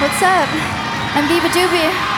What's up? I'm Biba Doobie.